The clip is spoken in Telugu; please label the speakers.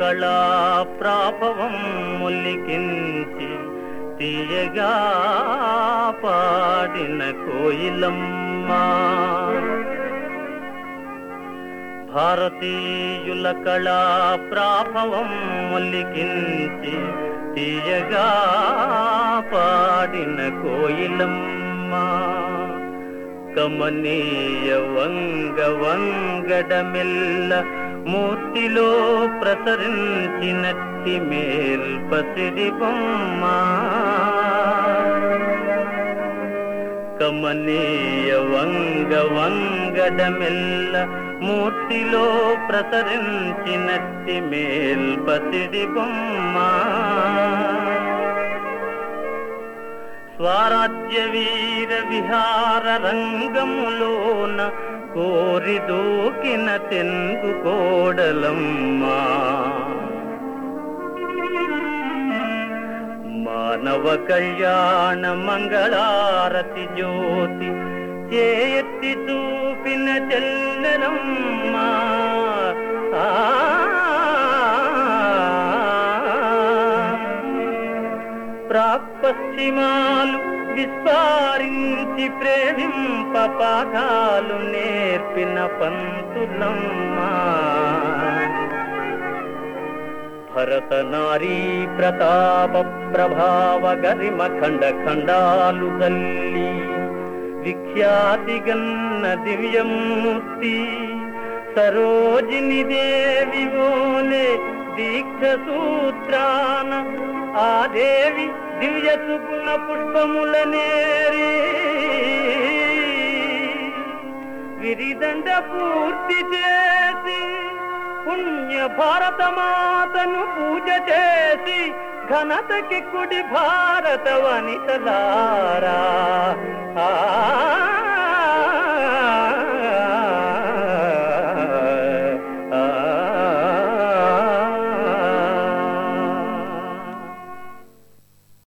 Speaker 1: కళా ప్రాభవం ముల్లికించి తీయగా పాడిన కోయిలమ్మ. భారతీయుల కళా ప్రాభవం ముల్లికించి తీయగా పాడిన కోయిలమ్మ. కమనీయ వంగ వంగడమెల్ల మూర్తిలో ప్రసరించినట్టి మేల్పసిడి బొమ్మ. కమనీయ వంగ వంగడమెల్ల మూర్తిలో ప్రసరించినట్టి మేల్పసిడి బొమ్మ. స్వరాజ్య వీర విహార రంగములోన కోరి దూకిన తెంగు కోడలమ్మా. మానవ కళ్యాణ మంగళారతి జ్యోతి చేయెత్తి చూపిన చెల్లెలమ్మా. ప్రాక్పశ్చిమాలు విస్పారించి ప్రేమింప పాఠాలు నేర్పిన పంతులమ్మా. భరత నారీ ప్రతాప ప్రభావ గరిమ ఖండ ఖండాలు తల్లి. విఖ్యాతి గన్న దివ్యమూర్తి సరోజిని దేవి ఓలే దీక్ష సూత్రాన ఆ దేవి దివ్య సుగుణ పుష్పములనేరి విరిదండ పూర్తి చేసి పుణ్య భారత మాతను పూజ చేసి ఘనతకి కుడి భారత వనితలారా ఆ